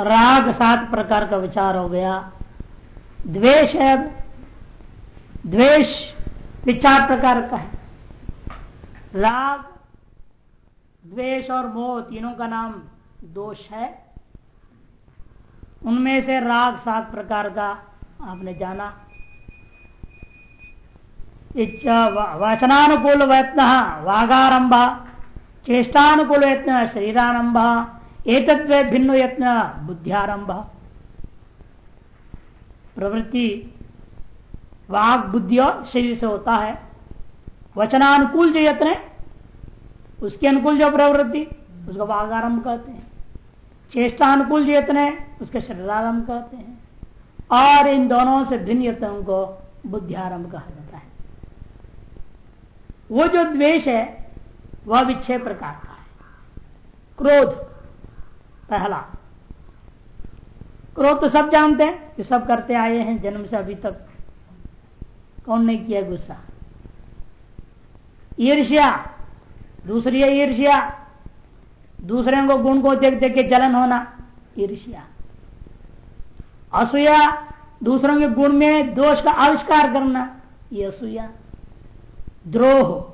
राग सात प्रकार का विचार हो गया। द्वेष है, द्वेष विचार प्रकार का है। राग, द्वेष और मोह तीनों का नाम दोष है। उनमें से राग सात प्रकार का आपने जाना। इच्छा वचनानुकूल यत्न वागारंभ, चेष्टानुकूल यत्न शरीरारंभ एक भिन्न यत्न बुद्धियारंभ प्रवृत्ति वाग बुद्धि और शरीर से होता है। वचनानुकूल जो यत्न है, उसके अनुकूल जो प्रवृत्ति, उसको वागारंभ कहते हैं। चेष्टानुकूल जो यत्न है, उसके शरीरारंभ कहते हैं। और इन दोनों से भिन्न यत्नों को बुद्धियारंभ कहा जाता है। वो जो द्वेष है, वह भी छह प्रकार का है। क्रोध पहला। क्रोध तो सब जानते हैं कि सब करते आए हैं, जन्म से अभी तक कौन नहीं किया गुस्सा? ईर्ष्या, दूसरी है ईर्ष्या, दूसरे को गुण को देख देख के जलन होना, ईर्ष्या। असूया, दूसरों के गुण में दोष का आविष्कार करना, ये असूया। द्रोह।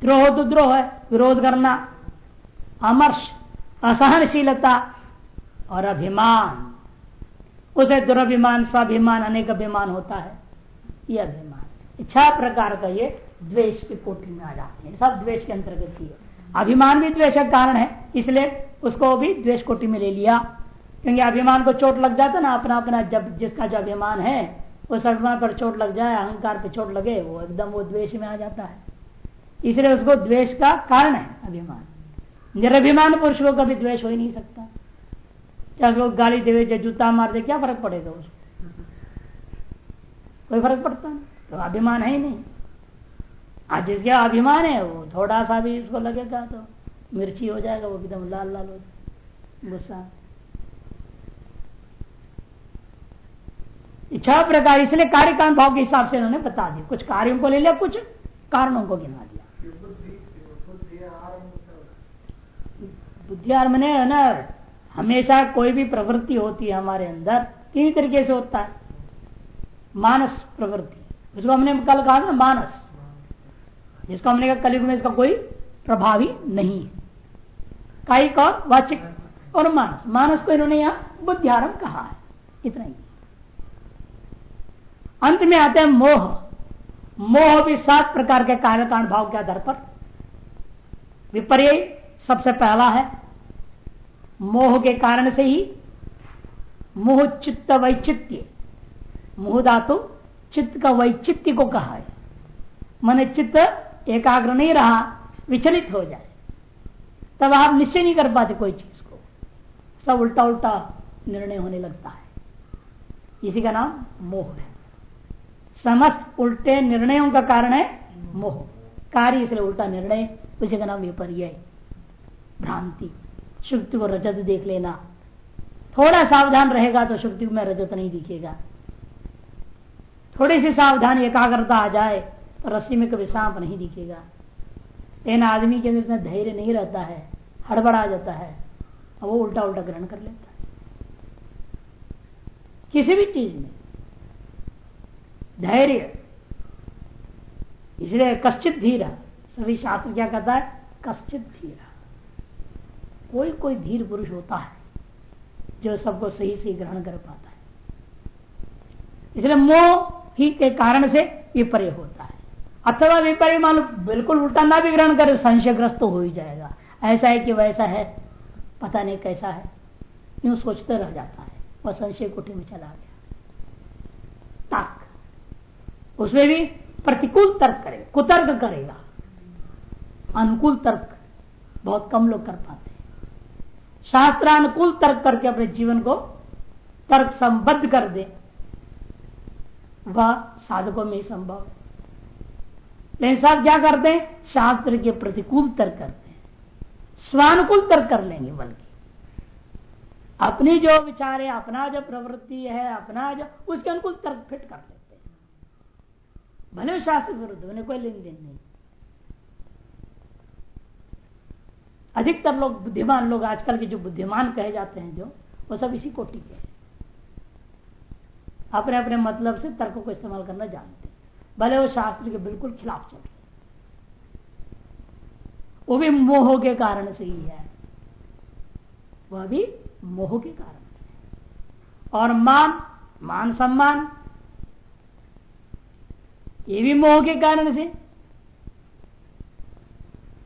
द्रोह तो द्रोह है, विरोध करना, अमर्ष। असहनशीलता और अभिमान। उसे दुराभिमान, स्वाभिमान, अनेक अभिमान होता है। यह अभिमान। छह प्रकार का ये द्वेष की कोटि में आ जाते हैं। सब द्वेष के अंतर्गत ही है। अभिमान भी द्वेष का कारण है, इसलिए उसको भी द्वेष कोटि में ले लिया। क्योंकि अभिमान को चोट लग जाता ना, अपना अपना जब जिसका जो अभिमान है उस अभिमान पर चोट लग जाए, अहंकार पर चोट लगे, वो एकदम वो द्वेष में आ जाता है। इसलिए उसको द्वेष का कारण है, अभिमान। निरभिमान पुरुष को कभी द्वेष हो ही नहीं सकता। चाहे लोग गाली देवे, चाहे जूता मार दे, क्या फ़र्क पड़ेगा उसको? कोई फ़र्क पड़ता नहीं। तो अभिमान है ही नहीं। आज जिसके अभिमान है, वो थोड़ा सा भी इसको लगेगा तो मिर्ची हो जाएगा, वो एकदम लाल लाल हो गुस्सा। इच्छा प्रकार, इसलिए कार्य कारण भाव के हिसाब से उन्होंने बता दिया। कुछ कार्यों को ले लिया, कुछ कारणों को गिना दिया। बुद्धि मैंने ना हमेशा कोई भी प्रवृत्ति होती है हमारे अंदर तीन तरीके से होता है? मानस प्रवृत्ति। उसको हमने कल कहा ना, मानस। जिसको हमने कहा कलयुग में इसका कोई प्रभावी नहीं है। कायिक और वाचिक और मानस। मानस को इन्होंने यहाँ बुद्धियारंभ कहा है। इतना ही। अंत में आते हैं मोह। मोह भी सात प्रकार के कारण भाव के आधार पर। विपर्य सबसे पहला है, मोह के कारण से ही मोह चित्त वैचित्य मोह धातु चित्त का वैचित्य को कहा है। मन चित्त एकाग्र नहीं रहा, विचलित हो जाए। तब आप निश्चय नहीं कर पाते कोई चीज़ को। सब उल्टा उल्टा निर्णय होने लगता है। इसी का नाम मोह है। समस्त उल्टे निर्णयों का कारण है मोह। कार्य इसलिए उल्टा निर्णय, उसी का नाम विपर्य भ्रांति। शुक्ति को रजत देख लेना। थोड़ा सावधान रहेगा तो शुक्ति में रजत नहीं दिखेगा। थोड़ी सी सावधान एकाग्रता आ जाए तो रस्सी में कभी सांप नहीं दिखेगा। लेकिन आदमी के अंदर इतना धैर्य नहीं रहता है, हड़बड़ा जाता है और वो उल्टा उल्टा ग्रहण कर लेता है। किसी भी चीज़ में धैर्य, इसलिए कश्चित धीरा, सभी शास्त्र क्या कहता है? कश्चित धीरा। कोई कोई धीर पुरुष होता है जो सबको सही सही ग्रहण कर पाता है। इसलिए मोह ही के कारण से विपर्य होता है। अथवा विपर्य मान बिल्कुल उल्टा ना भी ग्रहण करे, संशयग्रस्त तो हो ही जाएगा। ऐसा है कि वैसा है, पता नहीं कैसा है, यूँ सोचते रह जाता है, वह संशय कुटी में चला गया। तर्क उसमें भी प्रतिकूल तर्क करेगा, कुतर्क करेगा। अनुकूल तर्क बहुत कम लोग कर पाते शास्त्रानुकूल तर्क करके अपने जीवन को तर्क संबद्ध कर दे। वह साधकों में ही संभव लेकिन साहब क्या करते हैं? शास्त्र के प्रतिकूल तर्क करते हैं। स्वानुकूल तर्क कर लेंगे बल्कि। अपनी जो विचार है, अपना जो प्रवृत्ति है, अपना जो, उसके अनुकूल तर्क फिट कर लेते हैं। भले शास्त्र विरुद्ध उन्हें कोई लेन देन नहीं। अधिकतर लोग बुद्धिमान लोग आजकल के जो बुद्धिमान कहे जाते हैं जो, वो सब इसी कोटि के हैं। अपने अपने मतलब से तर्क को इस्तेमाल करना जानते भले वो शास्त्र के बिल्कुल खिलाफ चल। रहे वो भी मोह के कारण से ही है। वह भी मोह के कारण से और मान मान सम्मान, ये भी मोह के कारण से।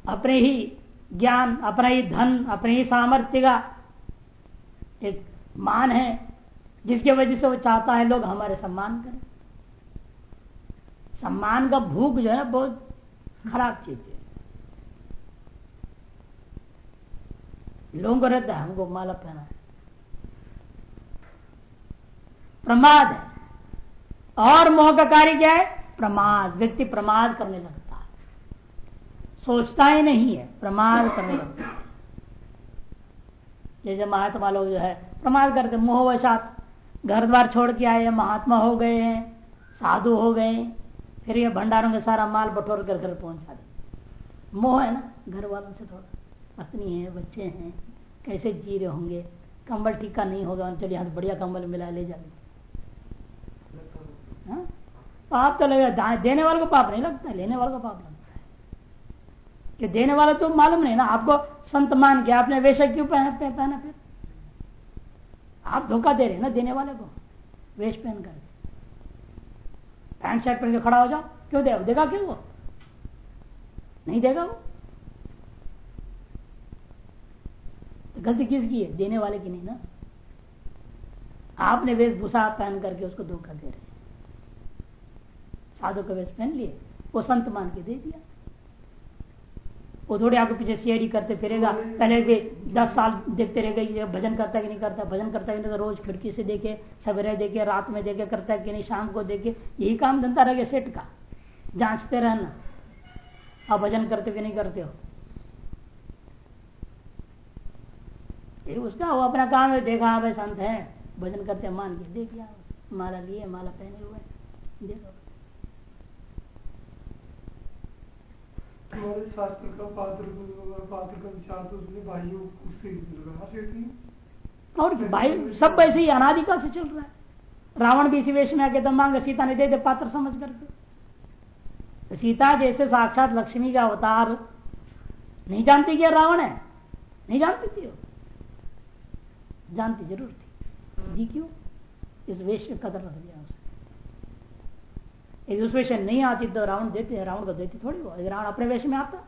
अपने ही ज्ञान, अपना ही धन, अपने ही सामर्थ्य का एक मान है, जिसकी वजह से वो चाहता है लोग हमारे सम्मान करें। सम्मान का भूख जो है, बहुत खराब चीज़ है। लोगों को रहता है, हमको माला पहना है। प्रमाद है। और मोह का कार्य क्या है? प्रमाद। व्यक्ति प्रमाद करने लगता सोचता ही नहीं है प्रमाद करने लगता जैसे महात्मा लोग जो है प्रमाद करते, मोहवशात घर द्वार छोड़ के आए, महात्मा हो गए हैं, साधु हो गए, फिर ये भंडारों में सारा माल बटोर कर घर पहुँचा दे। मोह है ना, घर वालों से थोड़ा, पत्नी है, बच्चे हैं, कैसे जी रहे होंगे? कंबल टीका नहीं होगा, चलिए यहाँ बढ़िया कंबल मिला, ले जा। हाँ? पाप तो लगेगा देने वाले को पाप नहीं लगता, लेने वाले को पाप लगता। कि देने वाला तो मालूम नहीं ना। आपको संत मान के आपने वैसे क्यों पहना पहना फिर? आप धोखा दे रहे हैं ना देने वाले को। वेश पहन कर। पैंट शर्ट पहन के खड़ा हो जाओ। क्यों दे देगा क्यों वो? नहीं देगा वो? तो गलती किसकी है? देने वाले की नहीं ना। आपने वेशभूषा पहन करके उसको धोखा दे रहे साधु का वेश पहन लिए। वो संत मान के दे दिया। वो थोड़े आपके पीछे शेयरी करते फिरेगा। पहले भी दस साल देखते रहेगा ये भजन करता है कि नहीं करता भजन करता है कि नहीं तो रोज खिड़की से देखे सवेरे देखे रात में देखे करता है कि नहीं शाम को देखे। यही काम धंधा रहेगा सेठ का। जांचते रहना। आप भजन करते कि नहीं करते हो? ये उसका वो अपना काम है। देखा भाई संत है। भजन करते मान के देख लिया। माला लिए माला पहने हुए देखो। हमारे शास्त्र का पात्र पात्र का विचार तो उसने भाइयों उससे लगा और भाई सब वैसे ही अनादिका से चल रहा है। रावण भी इसी वेश में आके तो मांग सीता ने दे दे पात्र समझ करके तो सीता जैसे साक्षात लक्ष्मी का अवतार नहीं जानती क्या रावण है? नहीं जानती थी वो? जानती ज़रूर थी। जी क्यों? इस वेश का कदर रख दिया उसे यदि उस वेश नहीं आती तो रावण देते रावण को देती थोड़ी, वो रावण अपने वेश में आता।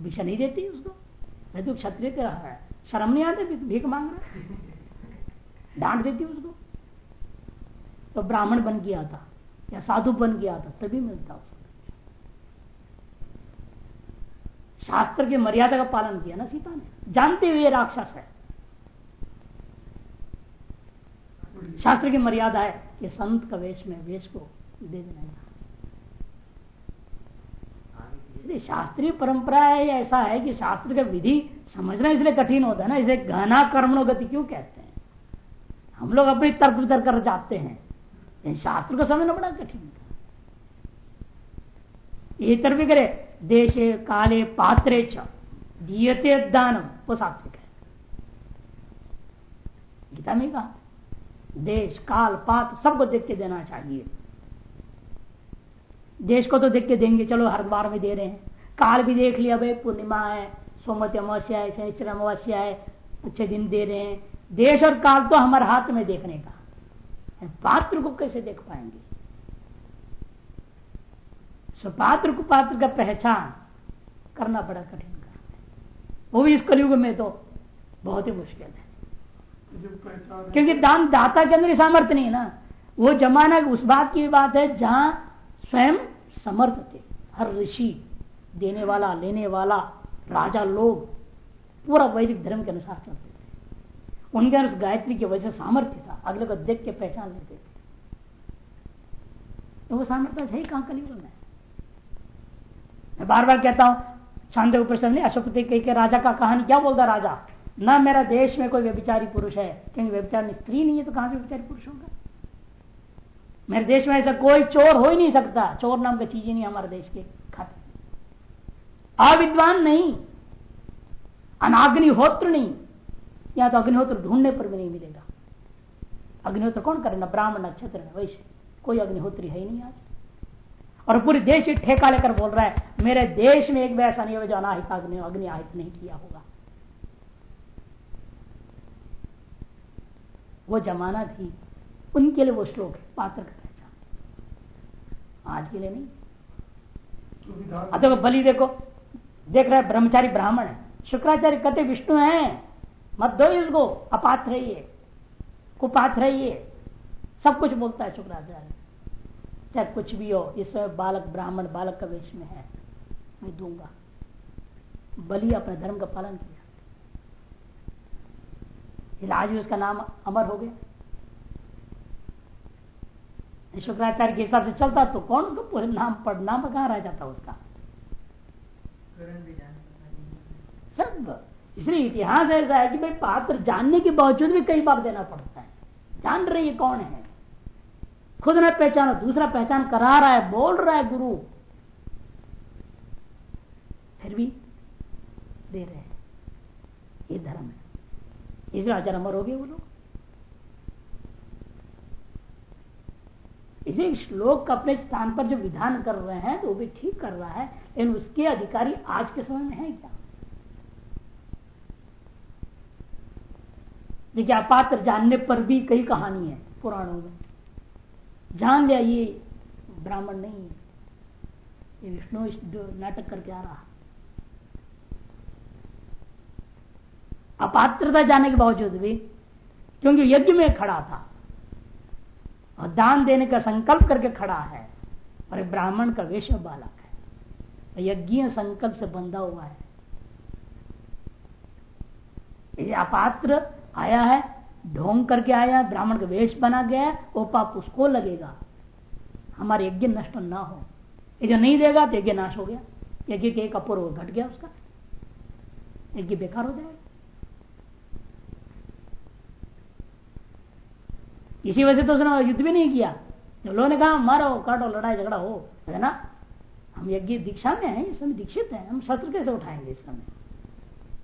भिक्षा नहीं देती उसको। नहीं तो क्षत्रिय है, शर्म नहीं आते, भीख मांग रहा डांट देती उसको। तो ब्राह्मण बन गया था, या साधु बन गया था, तभी मिलता उसको। शास्त्र की मर्यादा का पालन किया ना सीता ने। जानते हुए राक्षस है। शास्त्र की मर्यादा है। कि संत का वेश में वेश को दे देना शास्त्रीय परंपरा है ऐसा है कि शास्त्र का विधि समझना इसलिए कठिन होता है ना, इसे गहना कर्मणो गति क्यों कहते हैं? हम लोग अपने तर्क वितर्क कर जाते हैं। लेकिन शास्त्र को समझना बड़ा कठिन ये तर्क भी करे, देशे काले पात्रे चीयते दानम, वो सात्विक है। गीता में कहा देश, काल, पात, सबको देख के देना चाहिए। देश को तो देख के देंगे, चलो हर बार में दे रहे हैं। काल भी देख लिया, भाई, पूर्णिमा है, सोमवती अमावस्या है, शनिश्चर अमावस्या है, अच्छे दिन दे रहे हैं। देश और काल तो हमारे हाथ में देखने का पात्र को कैसे देख पाएँगे? पात्र को पात्र का पहचान करना बड़ा कठिन है। वो भी इस कलयुग में तो बहुत ही मुश्किल है। क्योंकि दान दाता के अंदर सामर्थ्य नहीं ना। वो जमाना उस बात की बात है जहाँ स्वयं समर्थ थे। हर ऋषि, देने वाला, लेने वाला, राजा, लोग, पूरा वैदिक धर्म के अनुसार चलते थे। उनके अंदर गायत्री की वजह से सामर्थ्य था। अगले को देख के पहचान लेते थे। तो वो सामर्थ्य है कहाँ कलयुग में। मैं बार बार कहता हूँ, शांति उपनिषद अशोकपति के राजा का कहानी क्या बोलता राजा? न मेरा देश में कोई व्यभिचारी पुरुष है। क्योंकि व्यभिचारी स्त्री नहीं है तो कहाँ से व्यभिचारी पुरुष होगा? मेरे देश में ऐसा कोई चोर हो ही नहीं सकता। चोर नाम का चीज़ ही नहीं हमारे देश के खाते। अविद्वान नहीं। अनाग्निहोत्र नहीं। या तो अग्निहोत्र ढूँढने पर भी नहीं मिलेगा। अग्निहोत्र कौन करे? ना ब्राह्मण नक्षत्र वैसे कोई अग्निहोत्री है ही नहीं आज। और पूरे देश ठेका लेकर बोल रहा है, मेरे देश में एक भी ऐसा नहीं होगा जो अनाहित अग्नि अग्नि आहित नहीं किया होगा। वो जमाना थी। उनके लिए वो श्लोक है, पात्र का पहचान। आज के लिए नहीं। अतः बलि देखो। देख रहे ब्रह्मचारी ब्राह्मण है। शुक्राचार्य कटे विष्णु है। मत दो इसको। अपात्र है ये। कुपात्र है ये। सब कुछ बोलता है शुक्राचार्य। चाहे कुछ भी हो, इस बालक ब्राह्मण, बालक का वेश में है। मैं दूँगा। बलि अपने धर्म का पालन किया आज भी उसका नाम अमर हो गया। शुक्राचार्य के हिसाब से चलता तो कौन उसको पूरे नाम पढ़, नाम कहाँ रह जाता उसका? सब। इसलिए इतिहास ऐसा है कि भाई पात्र जानने के बावजूद भी कई बार देना पड़ता है। जान रहे कौन है? खुद न पहचानो, दूसरा पहचान करा रहा है, बोल रहा है गुरु। फिर भी दे रहे हैं। ये धर्म है। इसलिए आचार अमर हो गए वो लोग। इसे श्लोक अपने स्थान पर जो विधान कर रहे हैं तो वो भी ठीक कर रहा है, लेकिन उसके अधिकारी आज के समय में है क्या? देखिए, अपात्र जानने पर भी कई कहानी है पुराणों में। जान लिया, ये ब्राह्मण नहीं है। ये विष्णु नाटक करके आ रहा अपात्रता जाने के बावजूद भी, क्योंकि यज्ञ में खड़ा था, और दान देने का संकल्प करके खड़ा है, और ब्राह्मण का वेश बालक है यज्ञ संकल्प से बंधा हुआ है। ये अपात्र आया है, ढोंग करके आया ब्राह्मण का वेश बना गया वो पाप उसको लगेगा। हमारे यज्ञ नष्ट ना हो। ये जो नहीं देगा तो यज्ञ नाश हो गया। यज्ञ के एक अपूर्व घट गया उसका। यज्ञ बेकार हो जाएगा। इसी वजह से तो उसने युद्ध भी नहीं किया। लोगों ने कहा, मारो, काटो, लड़ाई झगड़ा हो। है ना? हम यज्ञ दीक्षा में हैं, इस समय दीक्षित हैं। हम शस्त्र कैसे उठाएँगे इस समय?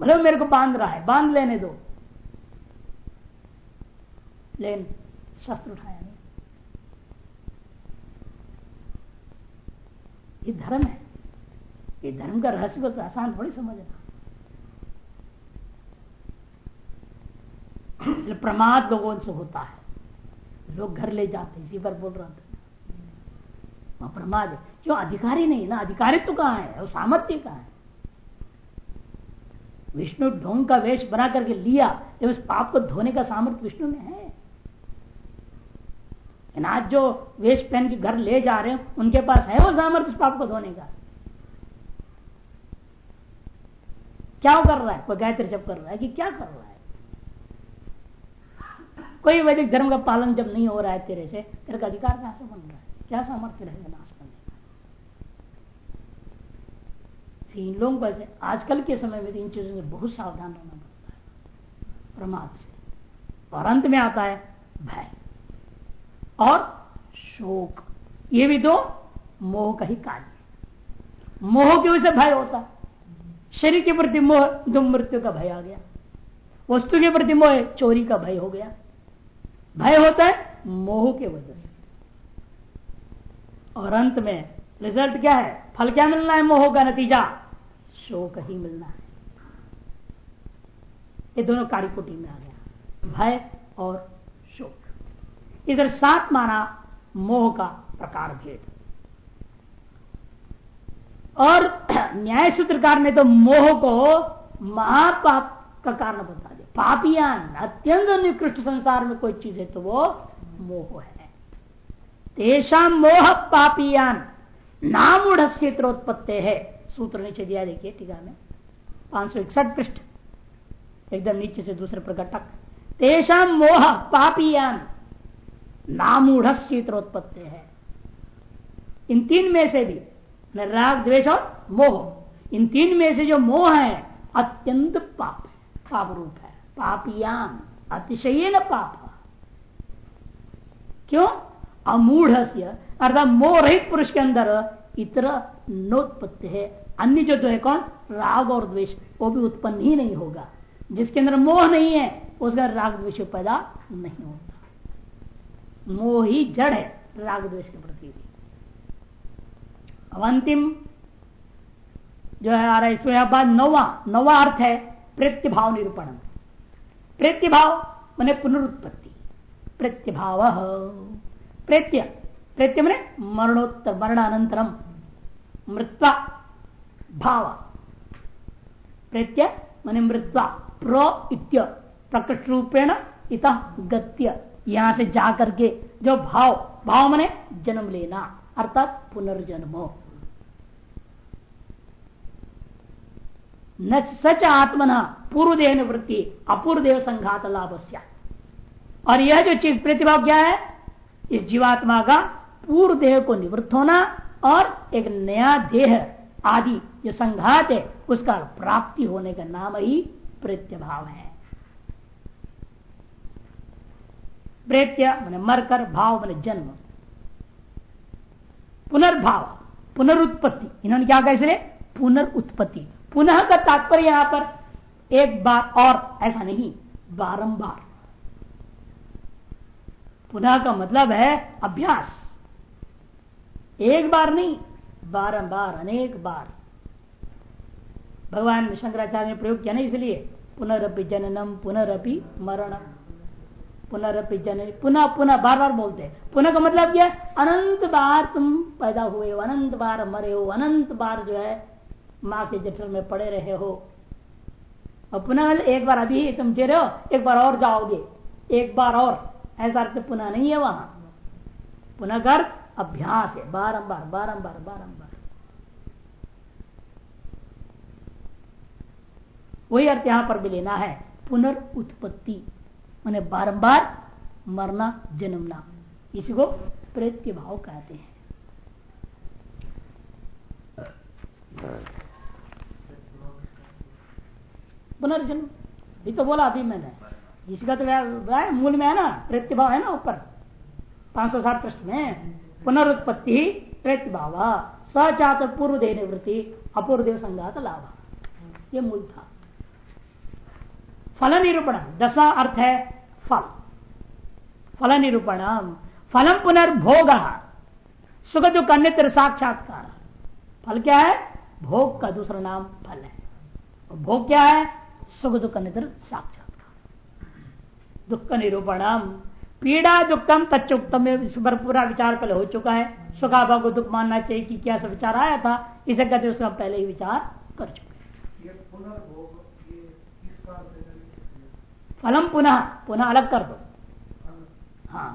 भले मेरे को बाँध रहा है, बाँध लेने दो। लेकिन शस्त्र उठाया ये धर्म है। ये धर्म का रहस्य को तो आसान थोड़ी समझना। प्रमाद लोगों से होता है। लोग घर ले जाते इसी पर बोल रहा था। वहाँ प्रमाद क्यों अधिकारी नहीं ना अधिकारित्व तो कहाँ है? वो सामर्थ्य कहाँ है? विष्णु ढोंग का वेश बना करके लिया, जब उस पाप को धोने का सामर्थ्य विष्णु में है। आज जो वेश पहन के घर ले जा रहे हैं, उनके पास है वो सामर्थ्य उस पाप को धोने का? क्या कर रहा है? कोई गायत्री जब कर रहा है कि क्या कर रहा है? कोई वैदिक धर्म का पालन जब नहीं हो रहा है तेरे से, तेरे का अधिकार कहाँ से बन रहा है? क्या सामर्थ्य रहेगा नाश करने इन लोगों को ऐसे, आजकल के समय में तो इन चीज़ों से बहुत सावधान रहना पड़ता है, प्रमाद से। और अंत में आता है, भय। और शोक। ये भी दो मोह का ही कार्य मोह की वजह से भय होता? शरीर के प्रति मोह तो मृत्यु का भय आ गया। वस्तु के प्रति मोह, चोरी का भय हो गया। भय होता है, मोह के वजह से। और अंत में रिज़ल्ट क्या है? फल क्या मिलना है? मोह का नतीजा। शोक ही मिलना है। ये दोनों कार्यकोटि में आ गया। भय और शोक। इधर सात माना मोह का प्रकार भेद। और न्याय सूत्रकार ने तो मोह को महापाप का कारण बता दिया। पापियान अत्यंत निकृष्ट संसार में कोई चीज़ है तो वो मोह है। तेषा मोह पापियान नाम क्षेत्रोत्पत्ति है। सूत्र नीचे दिया देखिए टीका में। पाँच सौ इकसठ पृष्ठ। एकदम नीचे से दूसरे प्रकटक। तेषा मोह पापियान नामूढ़ क्षेत्रोत्पत्ति है। इन तीन में से भी राग द्वेष और मोह। इन तीन में से जो मोह है, अत्यंत पाप है, पाप रूप है। पापियान अतिशय न पाप। क्यों? अमूढ़ अर्थात मोह रहित पुरुष के अंदर इतर नोत्पत्ति है। अन्य जो है कौन? राग और द्वेष, वो भी उत्पन्न ही नहीं होगा। जिसके अंदर मोह नहीं है, उसका राग द्वेष पैदा नहीं होता। मोह ही जड़ है, राग द्वेष के प्रति भी। अब अंतिम जो है आ रहा है, इसमें बाद नवा, नौवा अर्थ है, प्रत्यभाव निरूपण। प्रत्यभाव, मैंने पुनरुत्पत्ति। प्रत्यभाव। प्रत्य प्रत्य मैंने मरणोत्तर मरणानंतरम मृत्वा, भाव। प्रत्य मैंने मृत्वा, प्रो इत्य प्रकट रूपेण इत गत्य, यहाँ से जाकर के जो भाव भाव मैंने जन्म लेना, अर्थात पुनर्जन्म। न सच आत्मना पूर्व देह निवृत्ति अपूर्व देव संघात लाभ और यह जो चीज़ प्रतिभा क्या है? इस जीवात्मा का पूर्व देह को निवृत्त होना और एक नया देह आदि जो संघात है, उसका प्राप्ति होने का नाम ही प्रत्यभाव है। प्रेत्य मैंने मरकर, भाव मैंने जन्म। पुनर्भाव, पुनरुत्पत्ति। इन्होंने क्या कहा इसलिए? पुनरुत्पत्ति। पुनः का तात्पर्य यहाँ पर, एक बार और, ऐसा नहीं, बारंबार। पुनः का मतलब है अभ्यास। एक बार नहीं, बारंबार, अनेक बार। भगवान शंकराचार्य ने प्रयोग किया ना इसलिए पुनरअपि जननम पुनरअपि मरणम। पुनरअपि जन, पुनः पुनः बार बार बोलते हैं। पुनः का मतलब क्या अनंत बार तुम पैदा हुए हो, अनंत बार मरे हो, अनंत बार जो है माँ के जठर में पड़े रहे हो। और पुनः एक बार अभी तुम जे रहे हो, एक बार और जाओगे। एक बार और। ऐसा अर्थ पुनः नहीं है वहाँ। पुनः कर अभ्यास है, बारंबार बारंबार बारंबार। वही अर्थ यहाँ पर भी लेना है पुनर्उत्पत्ति मैंने बारंबार मरना, जन्मना। इसी को प्रेत्य भाव कहते हैं। पुनर्जन्म। भी तो बोला अभी मैंने। जिसका तो मूल में है ना प्रतिभाव है ना ऊपर। पाँच सौ सात प्रश्न में, पुनरुत्पत्ति प्रतिभाव सचात पूर्व दे निवृत्ति अपूर्व देव संघात लाभ। ये मूल था। फल निरूपण दसवा अर्थ है फल। फल निरूपण फलम पुनर्भोग। सुख दुख अन्य साक्षात्कार। फल क्या है? भोग का दूसरा नाम फल है। भोग क्या है? सुख दुख नितर साक्षात्कार दुख निरूपणम पीड़ा दुखम इस पर पूरा विचार पहले हो चुका है। सुखाभा को दुख मानना चाहिए कि क्या सब विचार आया था। इसे कहते उसका पहले ही विचार कर चुके फलम पुनः पुनः अलग कर दो। हाँ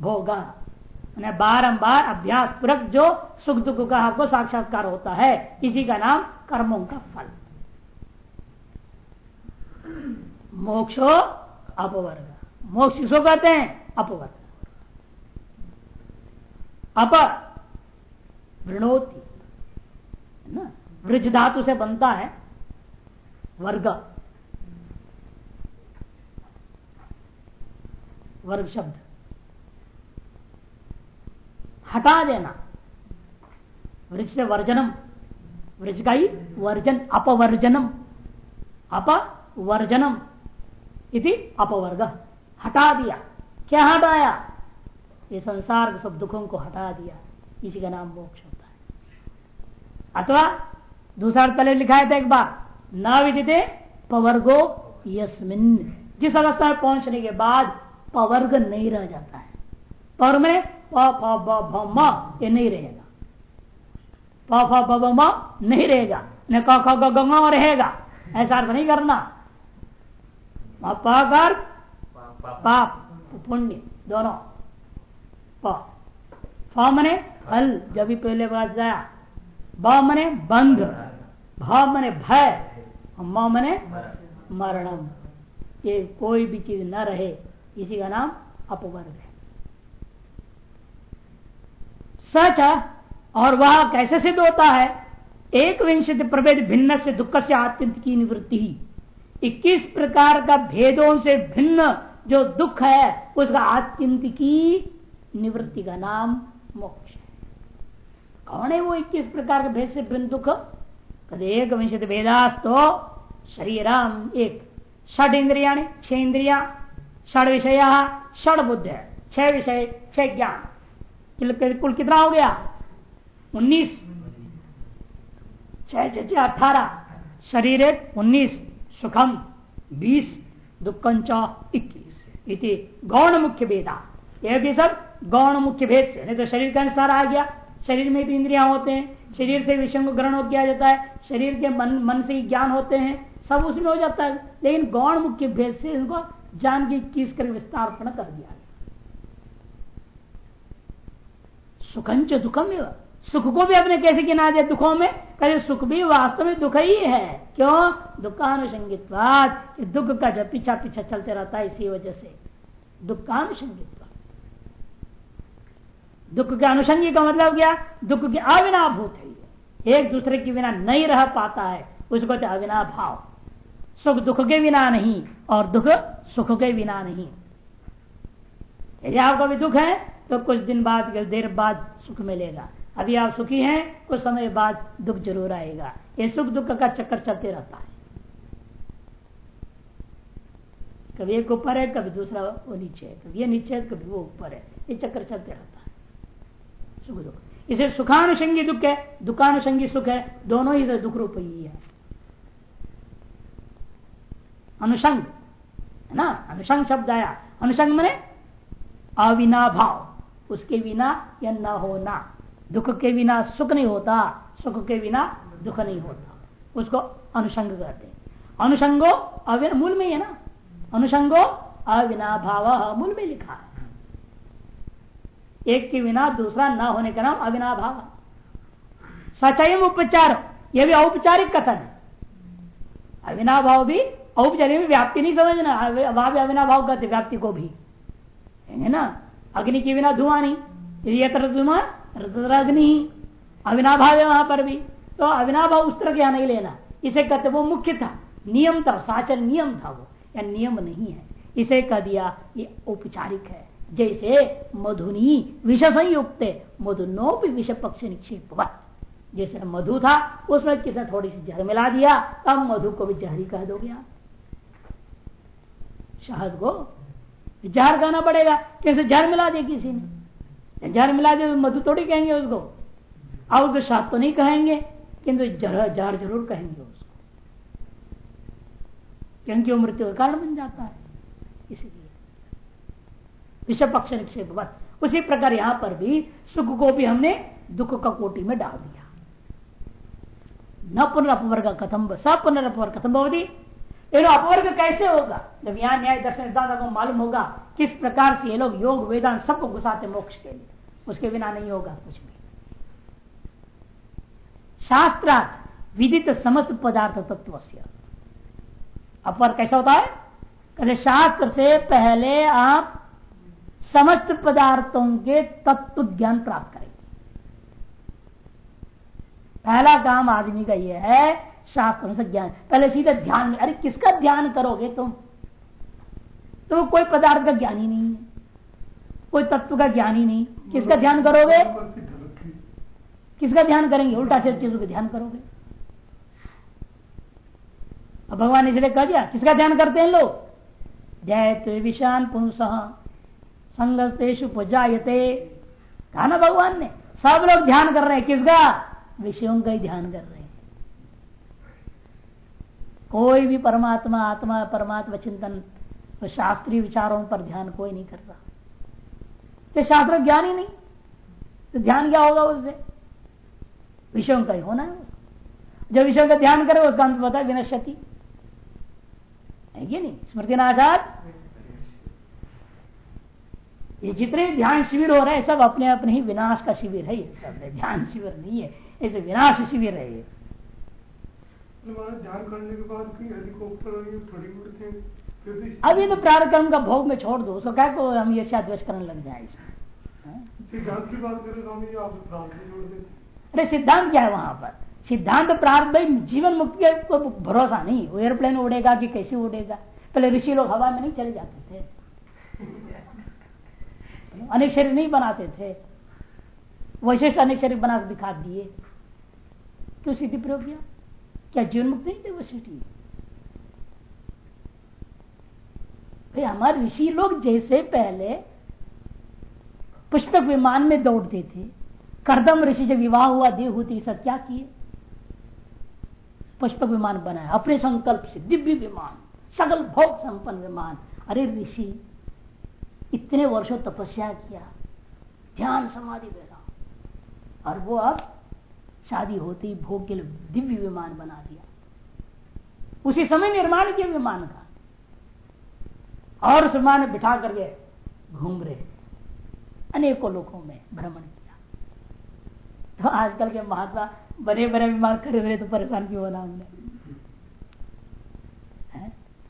भोग। बारंबार अभ्यास पूर्वक जो सुख दुख का आपको साक्षात्कार होता है। इसी का नाम कर्मों का फल। मोक्षो अपवर्ग। मोक्ष किसको कहते हैं? अपवर्ग। अप, वृणोति। ना? वृज धातु से बनता है, वर्ग। वर्ग शब्द। हटा देना। वृक्ष से वर्जनम। वृक्ष का ही वर्जन, अपवर्जनम। अपवर्जनम इति अपवर्ग। हटा दिया। क्या हटाया? ये संसार के सब दुखों को हटा दिया। इसी का नाम मोक्ष होता है। अथवा दूसरा पहले लिखा था एक बार, न विदिते पवर्गो यस्मिन। जिस अवस्था में पहुँचने के बाद पवर्ग नहीं रह जाता है। पर में ये नहीं रहेगा। प, फ नहीं रहेगा। न क, ख रहेगा। ऐसा अर्थ नहीं करना। अर्थ पाप। पुण्य दोनों। प। फ मने फल जब भी पहले बात जाया। ब मने बंध। भ मने भय। म मने मरणम। ये कोई भी चीज़ न रहे इसी का नाम अपवर्ग है। सच और वह कैसे सिद्ध होता है? एक विंशति प्रभेद भिन्न से दुख से आत्यंत की निवृत्ति इक्कीस प्रकार का भेदों से भिन्न जो दुख है, उसका आत्यंत की निवृत्ति का नाम मोक्ष है। कौन है वो इक्कीस प्रकार के भेद से भिन्न दुख? एक विंशति भेदास्तो शरीरम एक। षड इंद्रिया छह इंद्रिया, षड विषय, षड बुद्ध है छह विषय, छह ज्ञान। कुल कितना हो गया? उन्नीस। छह छह, अठारह। शरीर एक, उन्नीस। सुखम बीस दुखंच इक्कीस इति गौण मुख्य भेदा यह भी सब गौण मुख्य भेद से। नहीं तो शरीर का अनुसार आ गया। शरीर में भी इंद्रिया होते हैं। शरीर से विषयों को ग्रहण किया जाता है। शरीर के मन मन से ही ज्ञान होते हैं। सब उसमें हो जाता है। लेकिन गौण मुख्य भेद से इनको जान की किस कर विस्तार कर दिया सुखंच दुखम सुख को भी अपने कैसे गिना दे? दुखों में? कहे, सुख भी वास्तव में दुख ही है। क्यों? दुखानुषंगित दुख का जो पीछा पीछा चलते रहता है इसी वजह से। दुखानुषंगित दुख के अनुषंगी का मतलब क्या? दुख के अविनाभूत है एक दूसरे के बिना नहीं रह पाता है। उसको तो अविना भाव। सुख दुख के बिना नहीं, और दुख सुख के बिना नहीं। यदि आपको भी दुख है तो कुछ दिन बाद देर बाद सुख मिलेगा। अभी आप सुखी हैं, कुछ समय बाद दुख ज़रूर आएगा। ये सुख दुख का चक्कर चलते रहता है। कभी एक ऊपर है, कभी दूसरा वो नीचे है। कभी ये नीचे है, कभी वो ऊपर है। ये चक्कर चलते रहता है। सुख दुख। इसे सुखानुषंगी दुख है, दुखानुषंगी सुख है, दोनों ही दुख रूप ही है। अनुषंग, है ना? अनुषंग शब्द आया। अनुषंग मैंने अविना भाव उसके बिना या न होना। दुख के बिना सुख नहीं होता, सुख के बिना दुख नहीं होता। उसको अनुषंग कहते हैं। अनुषंगो अविना मूल में है ना? अनुषंगो अविना भाव मूल में लिखा है। एक के बिना दूसरा न होने का नाम अविनाभाव। सचयम उपचार यह भी औपचारिक कथन है। अविनाभाव भी, औपचारिक व्याप्ति नहीं समझना अभाव अविनाभाव कहते व्याप्ति को भी। है ना? अग्नि के बिना धुआँ नहीं। यदि यत्र धुआँ अग्नि अविनाभाव है वहाँ पर भी तो अविनाभाव उस तरह क्या नहीं लेना इसे कहते वो मुख्य था। नियम था, साचर नियम था वो। या नियम नहीं है। इसे कह दिया, ये औपचारिक है। जैसे मधुनी विष संयुक्त मधुनो भी विष पक्ष निक्षेप जैसे मधु था, उसमें किसी थोड़ी सी जहर मिला दिया, तब मधु को भी जहरी कह दोगे आप। शहद को जहर कहना पड़ेगा। कैसे जहर मिला दिया किसी ने? जहर मिला दिया तो मधु थोड़ी कहेंगे उसको। शहद तो नहीं कहेंगे, किंतु जहर जहर ज़रूर कहेंगे उसको। क्योंकि वो मृत्यु का कारण बन जाता है। इसलिए। विषय पक्ष निक्षेप उसी प्रकार यहाँ पर भी सुख को भी हमने दुख का कोटि में डाल दिया। न पुनर्वर्ग कथम स पुनर्वर्ग कथम अपवर्ग कैसे होगा? जब यहाँ न्याय सिद्धांत को मालूम होगा, किस प्रकार से ये लोग योग, वेदांत सबको घुसाते मोक्ष के लिए। उसके बिना नहीं होगा कुछ भी। शास्त्रार्थ, विदित समस्त पदार्थ तत्व अपवर कैसा होता है? कहते शास्त्र से पहले आप समस्त पदार्थों के तत्व ज्ञान प्राप्त करेंगे। पहला काम आदमी का यह है शास्त्रों से ज्ञान। पहले सीधे ध्यान में अरे किसका ध्यान करोगे तुम? तो कोई पदार्थ का ज्ञान ही नहीं है। कोई तत्व का ज्ञान ही नहीं। किसका ध्यान करोगे? किसका ध्यान करेंगे? उल्टा से चीज़ों का ध्यान करोगे। अब भगवान ने इसलिए कह दिया किसका ध्यान करते हैं लोग? जय विशान पुंस संगस्तेषु पुजाते कहा ना भगवान ने? सब लोग ध्यान कर रहे हैं। किसका? विषयों का ही ध्यान कर रहे हैं। कोई भी परमात्मा, आत्मा, परमात्मा चिंतन तो शास्त्रीय विचारों पर ध्यान कोई नहीं कर रहा तो शास्त्र ज्ञान ही नहीं। तो ध्यान क्या होगा उससे? विषयों का ही होना है। जो विषयों का ध्यान करे, उसका अंत विनश्यति। है कि नहीं? स्मृति नाशात ये जितने ध्यान शिविर हो रहे हैं, सब अपने अपने ही विनाश का शिविर है ये सब। ध्यान शिविर नहीं है। ऐसे विनाश शिविर है ये। ध्यान करने के बाद थोड़ी उड़ते अब ये तो प्रारक्रम का भोग में छोड़ दो उसको क्या को हम ये शायद करने लग जाए हाँ? सिद्धांत की बात करें स्वामी आप अरे सिद्धांत क्या है वहाँ पर? सिद्धांत प्रार्थ भाई जीवन मुक्ति का भरोसा नहीं। वो एयरप्लेन उड़ेगा कि कैसे उड़ेगा? पहले ऋषि लोग हवा में नहीं चले जाते थे। अनेक शरीर नहीं बनाते थे। वैशिष्ट अनेक शरीर बना दिखा दिए। क्यों सिद्धि प्रयोग किया? क्या जीवन मुक्त नहीं थे वशिष्ठ भाई हमारे ऋषि लोग जैसे पहले पुष्पक विमान में दौड़ते थे। करदम ऋषि जब विवाह हुआ देव होती सब क्या किए? पुष्पक विमान बनाया अपने संकल्प से दिव्य विमान सकल भोग संपन्न विमान। अरे ऋषि, इतने वर्षों तपस्या किया, ध्यान समाधि बेरा और वो अब शादी होती, भोग के लिए दिव्य विमान बना दिया। उसी समय निर्माण किया विमान का। और उस विमान बिठा करके घूम रहे। अनेकों लोगों में भ्रमण किया। तो आजकल के महात्मा बड़े बड़े विमान खड़े हुए तो परेशान क्यों होना हमने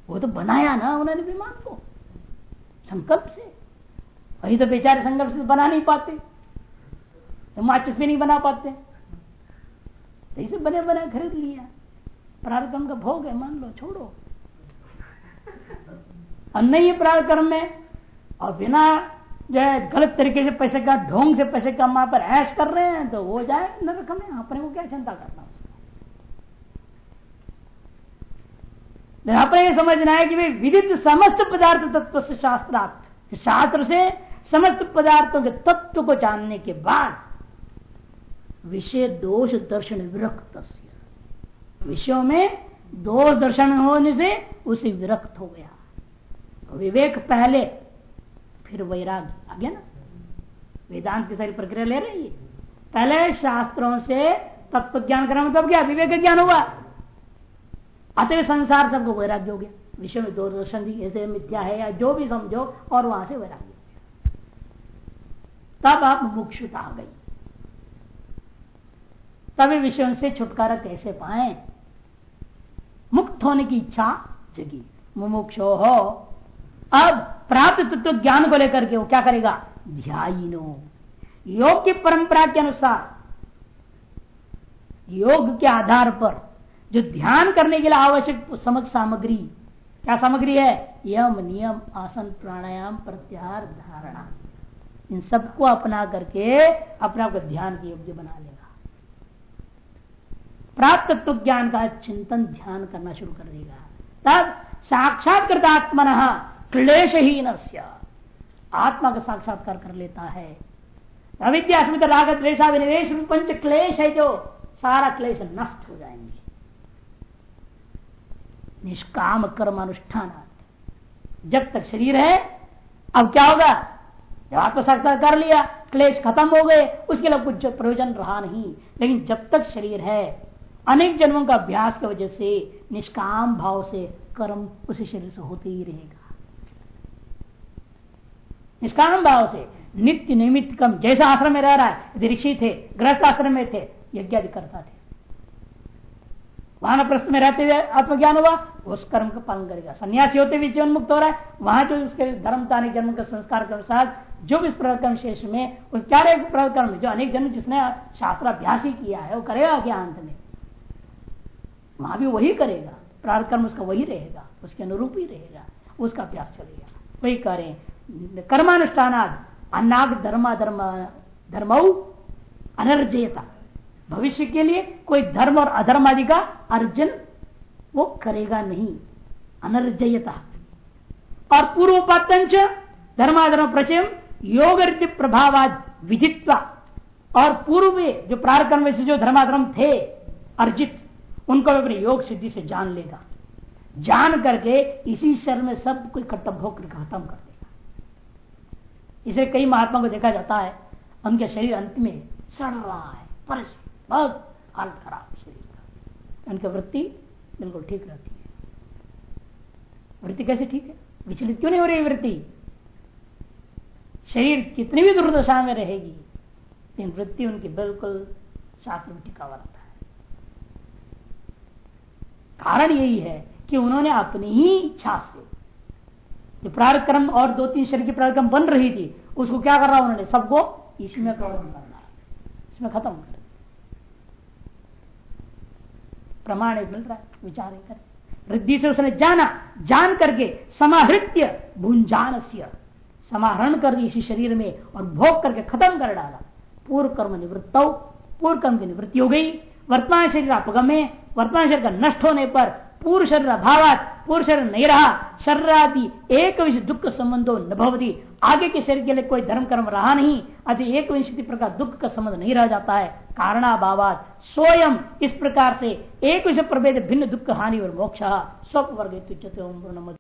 वो तो बनाया ना उन्होंने विमान को। संकल्प से। वही तो बेचारे संकल्प से बना नहीं पाते। तो माचिस भी नहीं बना पाते। इसे बने बने खरीद लिया। प्रारक्रम का भोग है, मान लो, छोड़ो। और नहीं प्रारक्रम में, और बिना जो है गलत तरीके से पैसे का, ढोंग से पैसे का वहाँ पर ऐश कर रहे हैं तो वो जाए नरक में अपने को क्या चिंता करना अपने ये समझना है कि भाई विदित समस्त पदार्थ तत्व से शास्त्रार्थ। शास्त्र से समस्त पदार्थों के तत्व को जानने के बाद विषय दोष दर्शन विरक्त विषयों में दोष दर्शन होने से उसे विरक्त हो गया। विवेक पहले, फिर वैराग आ गया ना? वेदांत की सारी प्रक्रिया ले रही है। पहले शास्त्रों से तत्व ज्ञान करना मतलब क्या? विवेक ज्ञान हुआ। अतः संसार सबको वैराग्य हो गया। विषय में दो दर्शन दी ऐसे मिथ्या है या जो भी समझो, और वहाँ से वैराग्य हो गया। तब आप मुक्षुता आ गई। तभी विषयों से छुटकारा कैसे पाए? मुक्त होने की इच्छा जगी। मुमुक्षो हो अब प्राप्त तत्व ज्ञान को लेकर के वो क्या करेगा? ध्यानो योग की परंपरा के अनुसार, योग के आधार पर जो ध्यान करने के लिए आवश्यक समझ सामग्री, क्या सामग्री है? यम, नियम, आसन, प्राणायाम, प्रत्याहार, धारणा। इन सबको अपना करके अपने आप को ध्यान के योग्य बना लेगा प्राप्त तत्व ज्ञान का चिंतन ध्यान करना शुरू कर देगा। तब साक्षात्कृत आत्मन क्लेशहीन आत्मा का साक्षात्कार कर लेता है। अविद्या राग द्वेषा विनिवेश पंच क्लेश है जो सारा क्लेश नष्ट हो जाएँगे। निष्काम कर्म अनुष्ठान जब तक शरीर है, अब क्या होगा? जब आत्मसाक्षात्कार कर लिया, क्लेश खत्म हो गए, उसके लिए कुछ प्रयोजन रहा नहीं। लेकिन जब तक शरीर है अनेक जन्मों का अभ्यास की वजह से निष्काम भाव से कर्म उसी शरीर से होते ही रहेगा। निष्काम भाव से नित्य निमित्त कम जैसा आश्रम में रह रहा है ऋषि थे, गृहस्थ आश्रम में थे यज्ञ करता थे। वहाँ प्रश्न में रहते हुए आत्मज्ञान हुआ, उस कर्म का पालन करेगा। सन्यासी होते हुए जीवन मुक्त हो रहा है, वहाँ जो उसके धर्म ताने जन्म के संस्कार के अनुसार जो भी इस शेष में, उस चार प्रकर्म जो अनेक जन्म जिसने शास्त्राभ्यास ही किया है, वो करेगा क्या अंत में? वहाँ भी वही करेगा प्रारकर्म उसका वही रहेगा, उसके अनुरूप ही रहेगा, उसका अभ्यास चलेगा। वही करें कर्मानुष्ठान अन्नाग धर्मा धर्म धर्म अनर्जयता। भविष्य के लिए कोई धर्म और अधर्म आदि का अर्जन वो करेगा नहीं, अनर्जयता। और पूर्व पातंच धर्माधर्म प्रचय योग प्रभावाद विधित्व। और पूर्व जो प्रारकर्म से जो धर्माधर्म थे, अर्जित उनको अपने योग सिद्धि से जान लेगा। जान करके इसी शर में सब कोई इकट्ठा भोग खत्म कर देगा। इसे कई महात्मा को देखा जाता है, उनके शरीर अंत में सड़ रहा है परस बहुत खराब शरीर का। उनकी वृत्ति बिल्कुल ठीक रहती है। वृत्ति कैसे ठीक है? विचलित क्यों नहीं हो रही वृत्ति? शरीर कितनी भी दुर्दशा में रहेगी, लेकिन वृत्ति उनकी बिल्कुल शास्त्र में टिका रहता है। कारण यही है कि उन्होंने अपनी ही इच्छा से जो प्रारक्रम और दो तीन शरीर की प्रारक्रम बन रही थी, उसको क्या कर रहा उन्होंने? सबको इसमें प्रबंध करना है। इसमें खत्म कर प्रमाण मिल रहा है, विचार कर। वृद्धि से उसने जाना, जान करके समाहृत्य भुंजान समाहरण कर दी इसी शरीर में और भोग करके खत्म कर डाला। पूर्व कर्म निवृत्त पूर्व कर्म की निवृत्ति हो गई। वर्तमान शरीर अपगमे वर्तमान शरीर का नष्ट होने पर पूर्व शरीर अभाव पूर्व शरीर नहीं रहा शरीर आदि एक विश दुख संबंधो न भवती। आगे के शरीर के लिए कोई धर्म कर्म रहा नहीं, अति एक विंशति प्रकार दुख का संबंध नहीं रह जाता है। कारणाभावात, स्वयं इस प्रकार से एक विश्व प्रभेद, भिन्न दुख, हानि और मोक्ष सब वर्ग